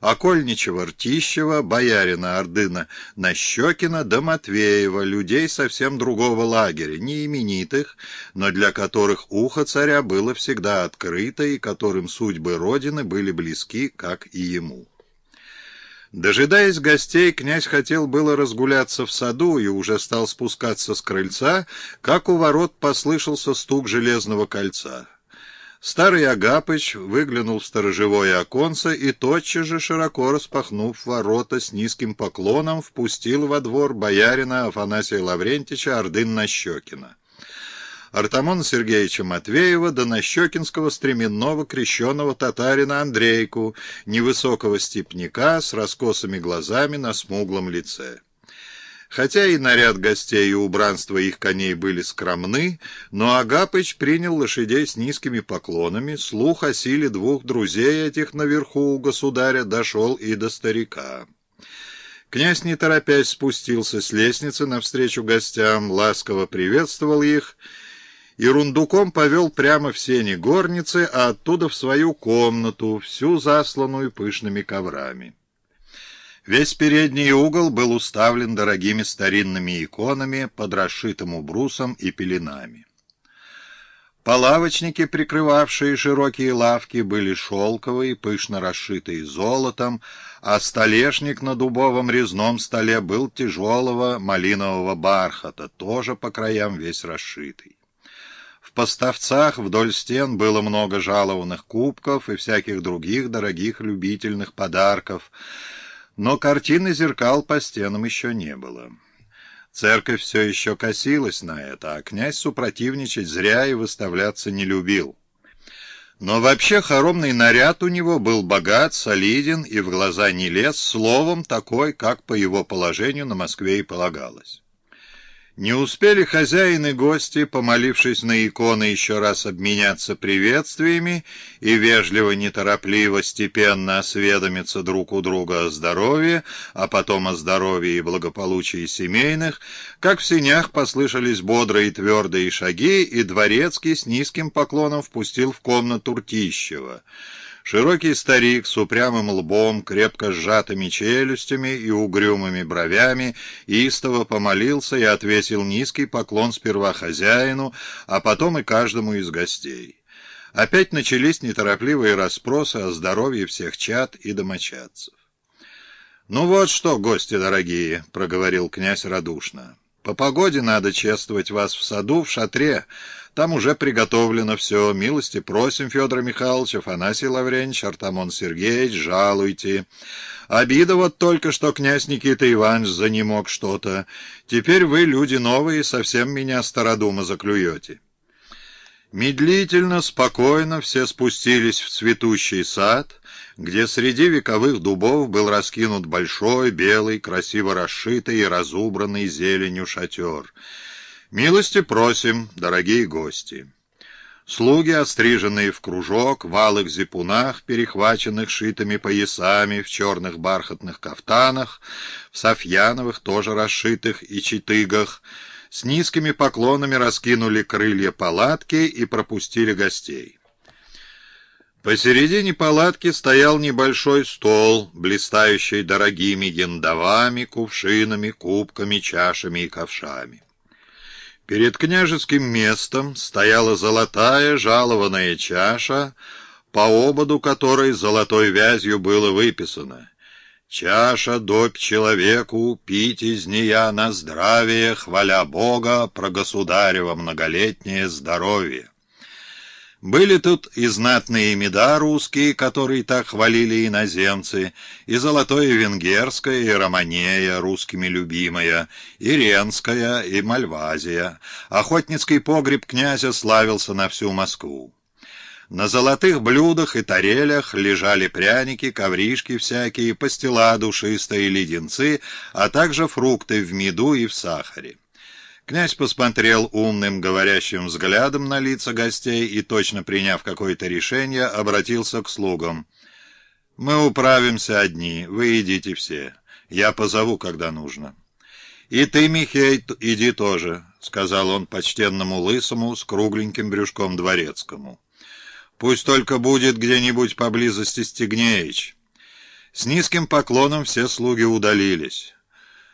Окольничего Ртищева, боярина Ордына Нащекина да Матвеева, людей совсем другого лагеря, не именитых, но для которых ухо царя было всегда открыто и которым судьбы Родины были близки, как и ему. Дожидаясь гостей, князь хотел было разгуляться в саду и уже стал спускаться с крыльца, как у ворот послышался стук железного кольца. Старый Агапыч выглянул в сторожевое оконце и тотчас же, широко распахнув ворота с низким поклоном, впустил во двор боярина Афанасия Лаврентича Ордын-Нащекина. Артамона Сергеевича Матвеева до Нащекинского стременного крещенного татарина Андрейку, невысокого степняка с раскосыми глазами на смуглом лице. Хотя и наряд гостей и убранство их коней были скромны, но Агапыч принял лошадей с низкими поклонами, слух о силе двух друзей этих наверху у государя дошел и до старика. Князь, не торопясь, спустился с лестницы навстречу гостям, ласково приветствовал их и рундуком повел прямо в сени горницы, а оттуда в свою комнату, всю засланную пышными коврами. Весь передний угол был уставлен дорогими старинными иконами под расшитым убрусом и пеленами. Полавочники, прикрывавшие широкие лавки, были шелковые, пышно расшитые золотом, а столешник на дубовом резном столе был тяжелого малинового бархата, тоже по краям весь расшитый. В поставцах вдоль стен было много жалованных кубков и всяких других дорогих любительных подарков — но картины зеркал по стенам еще не было. Церковь все еще косилась на это, а князь супротивничать зря и выставляться не любил. Но вообще хоромный наряд у него был богат, солиден и в глаза не лез, словом, такой, как по его положению на Москве и полагалось. Не успели хозяин и гости, помолившись на иконы, еще раз обменяться приветствиями и вежливо, неторопливо, степенно осведомиться друг у друга о здоровье, а потом о здоровье и благополучии семейных, как в синях послышались бодрые твердые шаги, и дворецкий с низким поклоном впустил в комнату Ртищева. Широкий старик с упрямым лбом, крепко сжатыми челюстями и угрюмыми бровями истово помолился и отвесил низкий поклон сперва хозяину, а потом и каждому из гостей. Опять начались неторопливые расспросы о здоровье всех чад и домочадцев. «Ну вот что, гости дорогие», — проговорил князь радушно. «По погоде надо чествовать вас в саду, в шатре, там уже приготовлено все. Милости просим, Федор Михайлович, Афанасий Лавренч, Артамон Сергеевич, жалуйте. Обида вот только, что князь Никита Иванович занемог что-то. Теперь вы, люди новые, совсем меня стародума заклюете. Медлительно, спокойно все спустились в цветущий сад, где среди вековых дубов был раскинут большой, белый, красиво расшитый и разубранный зеленью шатер — «Милости просим, дорогие гости!» Слуги, остриженные в кружок, в алых зипунах, перехваченных шитыми поясами, в черных бархатных кафтанах, в софьяновых, тоже расшитых, и читыгах, с низкими поклонами раскинули крылья палатки и пропустили гостей. Посередине палатки стоял небольшой стол, блистающий дорогими яндовами, кувшинами, кубками, чашами и ковшами. Перед княжеским местом стояла золотая жалованная чаша, по ободу которой золотой вязью было выписано «Чаша добь человеку, пить из нея на здравие, хваля Бога, про государево многолетнее здоровье». Были тут и знатные меда русские, которые так хвалили иноземцы, и золотое венгерское, и романея, русскими любимая, и ренская, и мальвазия. Охотницкий погреб князя славился на всю Москву. На золотых блюдах и тарелях лежали пряники, ковришки всякие, пастила душистые леденцы, а также фрукты в меду и в сахаре. Князь посмотрел умным, говорящим взглядом на лица гостей и, точно приняв какое-то решение, обратился к слугам. «Мы управимся одни, вы идите все. Я позову, когда нужно». «И ты, Михей, иди тоже», — сказал он почтенному лысому с кругленьким брюшком дворецкому. «Пусть только будет где-нибудь поблизости Стегнеич». С низким поклоном все слуги удалились.